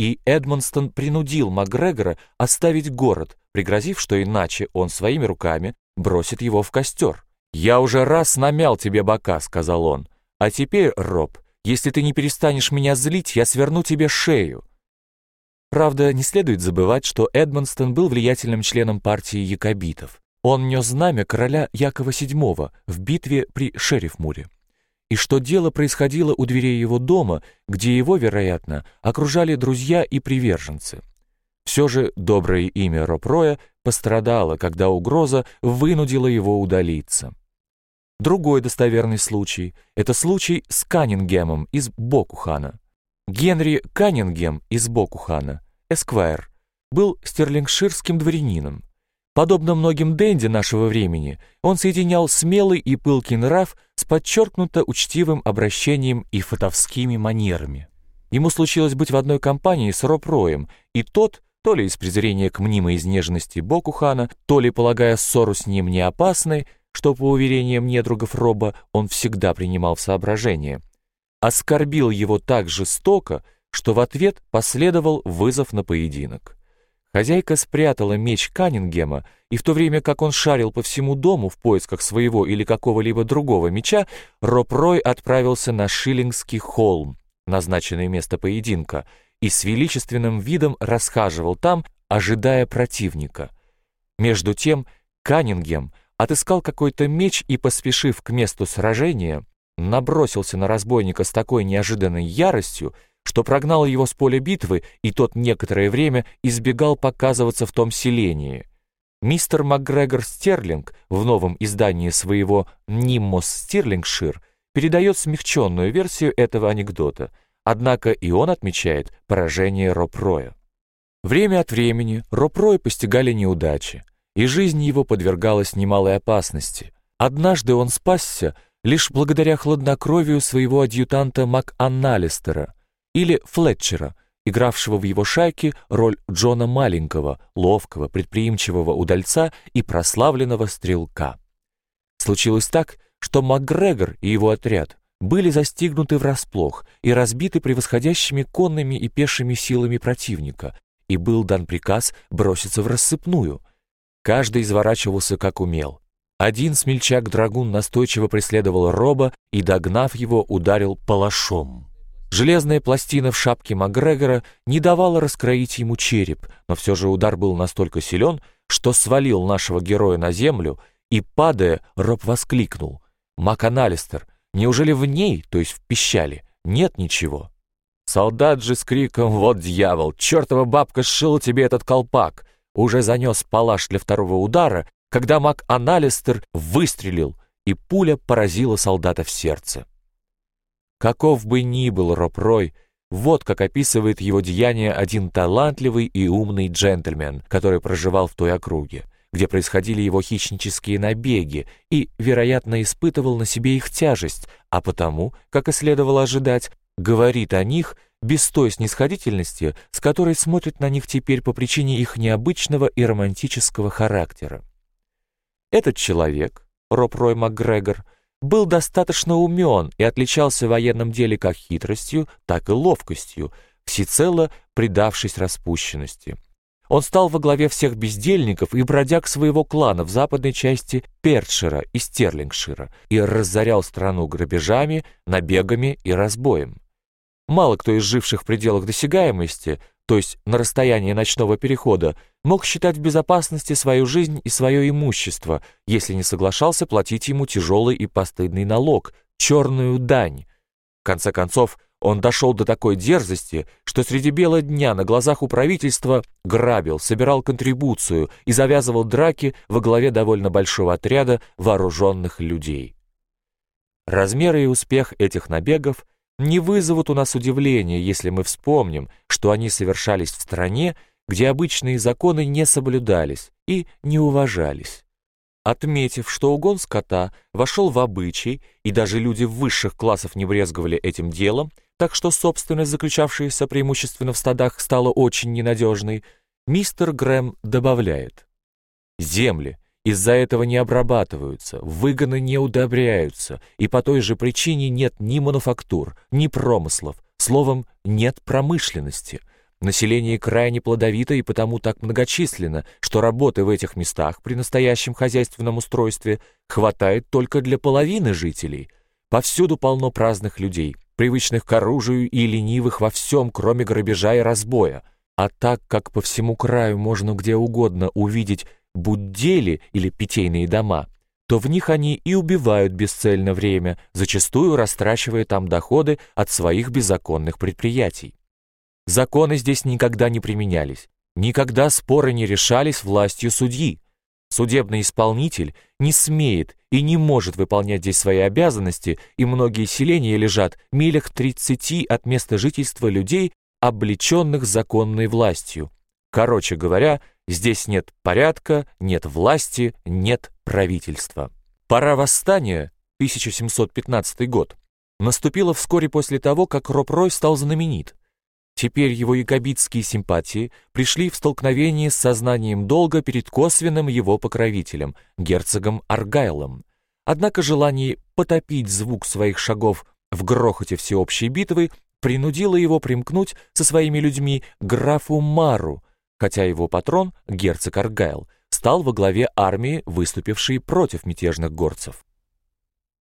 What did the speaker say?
и Эдмонстон принудил Макгрегора оставить город, пригрозив, что иначе он своими руками бросит его в костер. «Я уже раз намял тебе бока», — сказал он. «А теперь, Роб, если ты не перестанешь меня злить, я сверну тебе шею». Правда, не следует забывать, что Эдмонстон был влиятельным членом партии якобитов. Он нес знамя короля Якова VII в битве при Шерифмуре. И что дело происходило у дверей его дома, где его, вероятно, окружали друзья и приверженцы. Все же доброе имя Ропроя пострадало, когда угроза вынудила его удалиться. Другой достоверный случай — это случай с Каннингемом из Бокухана. Генри Каннингем из Бокухана, эсквайр, был стерлингширским дворянином. Подобно многим денди нашего времени, он соединял смелый и пылкий нрав с подчеркнуто учтивым обращением и фатовскими манерами. Ему случилось быть в одной компании с Роб Роем, и тот, то ли из презрения к мнимой изнеженности Бокухана, то ли полагая ссору с ним не опасной, что, по уверениям недругов Роба, он всегда принимал в соображение, оскорбил его так жестоко, что в ответ последовал вызов на поединок. Хозяйка спрятала меч Каннингема, и в то время как он шарил по всему дому в поисках своего или какого-либо другого меча, Роб Рой отправился на Шиллингский холм, назначенное место поединка, и с величественным видом расхаживал там, ожидая противника. Между тем Каннингем отыскал какой-то меч и, поспешив к месту сражения, набросился на разбойника с такой неожиданной яростью, что прогнало его с поля битвы, и тот некоторое время избегал показываться в том селении. Мистер МакГрегор Стерлинг в новом издании своего «Ниммос Стирлингшир» передает смягченную версию этого анекдота, однако и он отмечает поражение Ропроя. Время от времени Ропроя постигали неудачи, и жизнь его подвергалась немалой опасности. Однажды он спасся лишь благодаря хладнокровию своего адъютанта МакАнналистера – или Флетчера, игравшего в его шайке роль Джона Маленького, ловкого, предприимчивого удальца и прославленного стрелка. Случилось так, что МакГрегор и его отряд были застигнуты врасплох и разбиты превосходящими конными и пешими силами противника, и был дан приказ броситься в рассыпную. Каждый изворачивался как умел. Один смельчак-драгун настойчиво преследовал Роба и, догнав его, ударил палашом. Железная пластина в шапке Макгрегора не давала раскроить ему череп, но все же удар был настолько силен, что свалил нашего героя на землю, и, падая, Роб воскликнул. «МакАналистер, неужели в ней, то есть в пищале, нет ничего?» Солдат же с криком «Вот дьявол! Чертова бабка сшила тебе этот колпак!» уже занес палаш для второго удара, когда МакАналистер выстрелил, и пуля поразила солдата в сердце. Каков бы ни был Роб Рой, вот как описывает его деяние один талантливый и умный джентльмен, который проживал в той округе, где происходили его хищнические набеги и, вероятно, испытывал на себе их тяжесть, а потому, как и следовало ожидать, говорит о них без той снисходительности, с которой смотрит на них теперь по причине их необычного и романтического характера. Этот человек, Роб Рой МакГрегор, был достаточно умен и отличался в военном деле как хитростью, так и ловкостью, всецело предавшись распущенности. Он стал во главе всех бездельников и бродяг своего клана в западной части Перчера и Стерлингшира и разорял страну грабежами, набегами и разбоем. Мало кто из живших в пределах досягаемости то есть на расстоянии ночного перехода, мог считать в безопасности свою жизнь и свое имущество, если не соглашался платить ему тяжелый и постыдный налог, черную дань. В конце концов, он дошел до такой дерзости, что среди бела дня на глазах у правительства грабил, собирал контрибуцию и завязывал драки во главе довольно большого отряда вооруженных людей. Размеры и успех этих набегов – не вызовут у нас удивления, если мы вспомним, что они совершались в стране, где обычные законы не соблюдались и не уважались. Отметив, что угон скота вошел в обычай, и даже люди высших классов не брезговали этим делом, так что собственность, заключавшаяся преимущественно в стадах, стала очень ненадежной, мистер Грэм добавляет. Земли, из-за этого не обрабатываются, выгоны не удобряются, и по той же причине нет ни мануфактур, ни промыслов, словом, нет промышленности. Население крайне плодовито и потому так многочисленно, что работы в этих местах при настоящем хозяйственном устройстве хватает только для половины жителей. Повсюду полно праздных людей, привычных к оружию и ленивых во всем, кроме грабежа и разбоя. А так как по всему краю можно где угодно увидеть буддели или питейные дома, то в них они и убивают бесцельно время, зачастую растрачивая там доходы от своих беззаконных предприятий. Законы здесь никогда не применялись, никогда споры не решались властью судьи. Судебный исполнитель не смеет и не может выполнять здесь свои обязанности, и многие селения лежат милях 30 от места жительства людей, облеченных законной властью. Короче говоря, здесь нет порядка, нет власти, нет правительства. Пора восстания, 1715 год, наступила вскоре после того, как Роб-Рой стал знаменит. Теперь его якобитские симпатии пришли в столкновение с сознанием долга перед косвенным его покровителем, герцогом Аргайлом. Однако желание потопить звук своих шагов в грохоте всеобщей битвы принудило его примкнуть со своими людьми графу Мару, хотя его патрон, герцог Аргайл, стал во главе армии, выступившей против мятежных горцев.